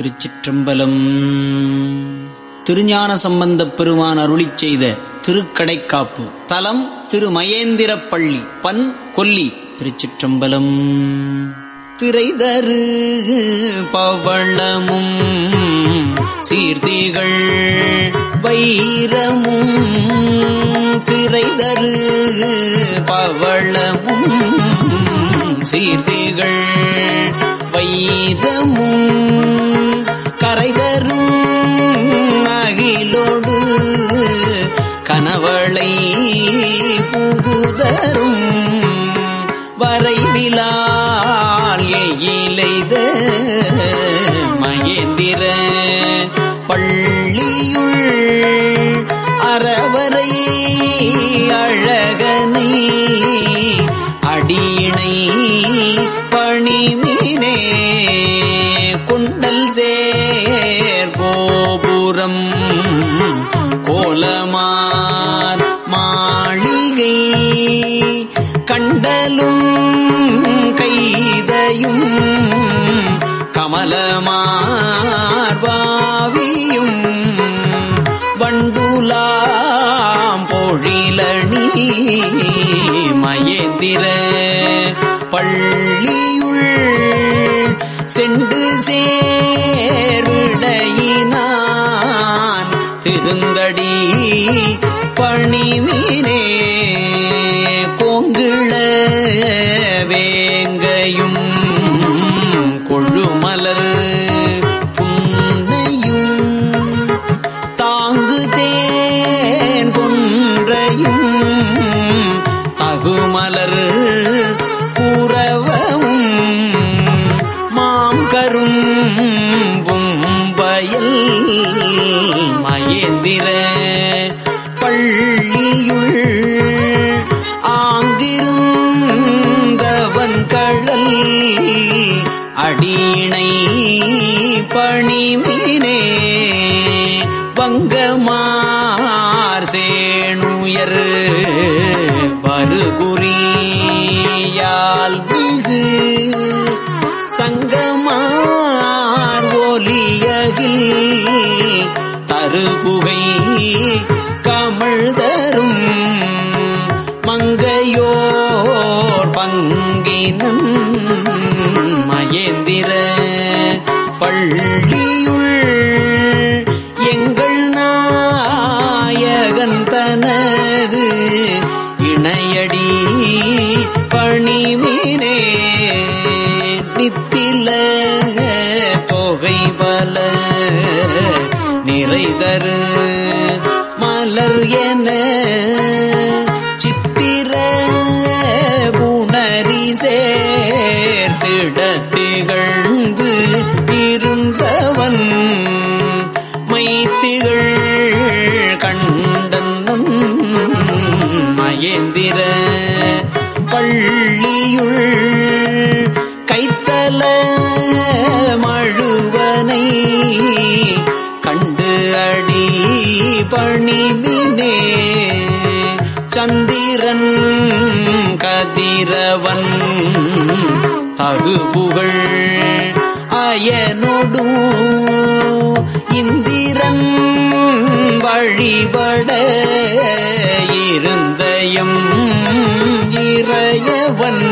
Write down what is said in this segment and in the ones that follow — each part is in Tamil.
திருச்சிற்றம்பலம். திருஞான சம்பந்தப் பெருமான் அருளிச் செய்த திருக்கடைக்காப்பு. தலம் திருமயேந்திரப்பள்ளி பன் கொல்லி திருச்சிற்றம்பலம். திரைதரு பவளமும் சீர்த்திகள் வைரமும் திரைதரு பவளமும் சீர்த்திகள் வைரமும் தேர் கோபுரம். கோலமார் மாளிகை. கண்டலும் கைதையும் கமலமார்பாவியும் வண்டுலாம் பொழிலணி மயந்திர பள்ளியுள் செண்டு சே பணிமினே பங்கமார் சேணுயர் பருகுறியால் மிகு சங்கமார் ஒலியகில் தருகுகை கமழ்தரும் மங்கையோர் பங்கினன் மயந்திர நாயகன் சந்திரன் கதிரவன். தகுபுகள் அயனொடும் இந்திரன் வழிபட இருந்தயம் இறையவன்.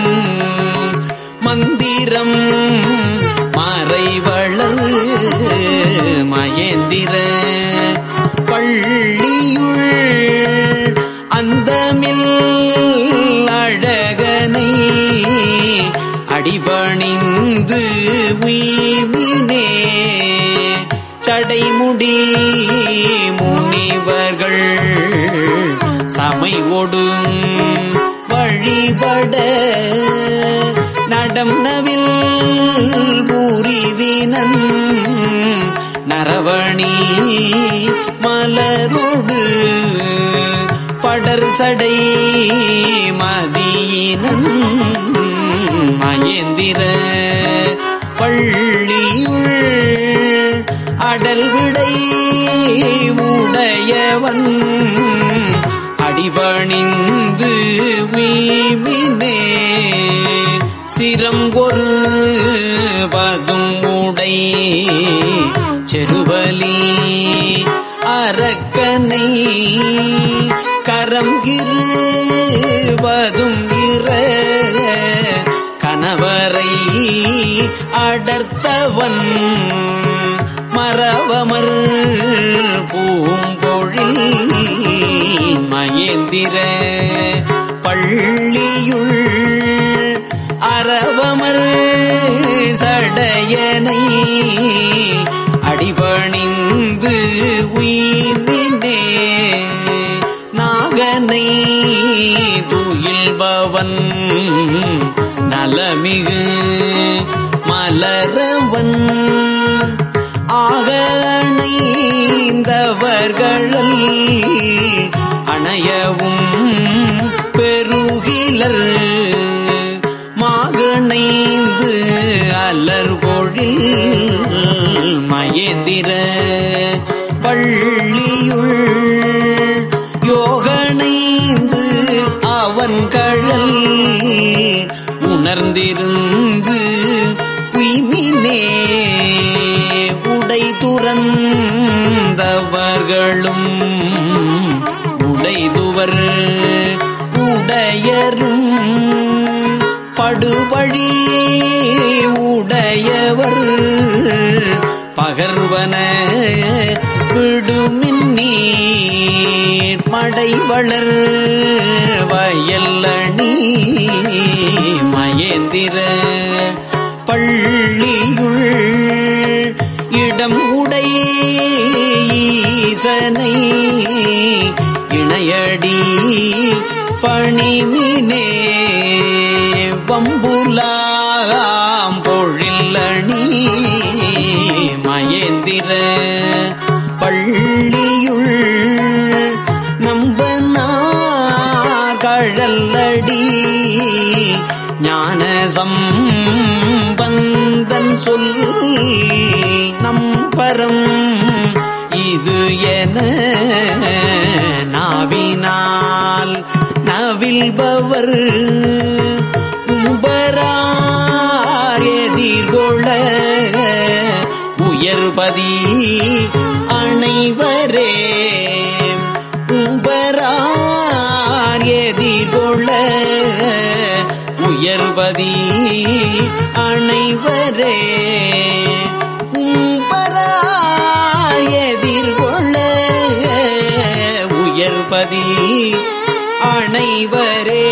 மந்திரம் அந்தமில் அழகனை அடிபணிந்து உய்வினே. சடைமுடி முனிவர்கள் சமை ஒடும் வழிபட நடம் நவில் பூரிவினன் நரவணி மலரோடு மலர் சடை மதியினன் மயந்திர பள்ளியுள் அடல் விடை உடையவன் அடிபணிந்து வீமினே சிரம் ஒரு பதும் உடை இருவதும் இற கணவரை அடர்த்தவன். மரவமர் பூம்பொழி மயந்திர பள்ளியுள் அரவமர் சடையனை அடிபணிந்து உயிர் மலரவன் நலமிகு மலரவன். ஆகணைந்தவர்கள் அணையவும் பெருகிலர். மாகணைந்து அலர்கொழில் மயந்திர பள்ளியுள் உணர்ந்திருந்து உய்மினே உடை துறந்தவர்களும் உடைதுவர் உடையரும் படுவழி மடை வளர் வயல்லணி மயந்திர பள்ளியுள் இடம் உடை ஈசனை இணையடி பணிமினே வம்புலாம் சம்பந்தன் சொல் நம்பரம். இது என நாவினால் நவில்பவர் உம்பரார் எதிர்கொள்ள உயர்பதி அனைவரே. உயர்பதி அனைவரே உம்பரார் எதிர்கொள்ள உயர்பதி அனைவரே.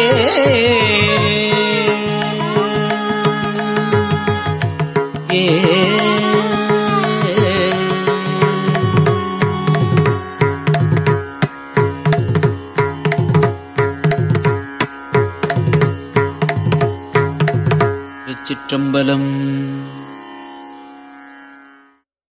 திருச்சிற்றம்பலம்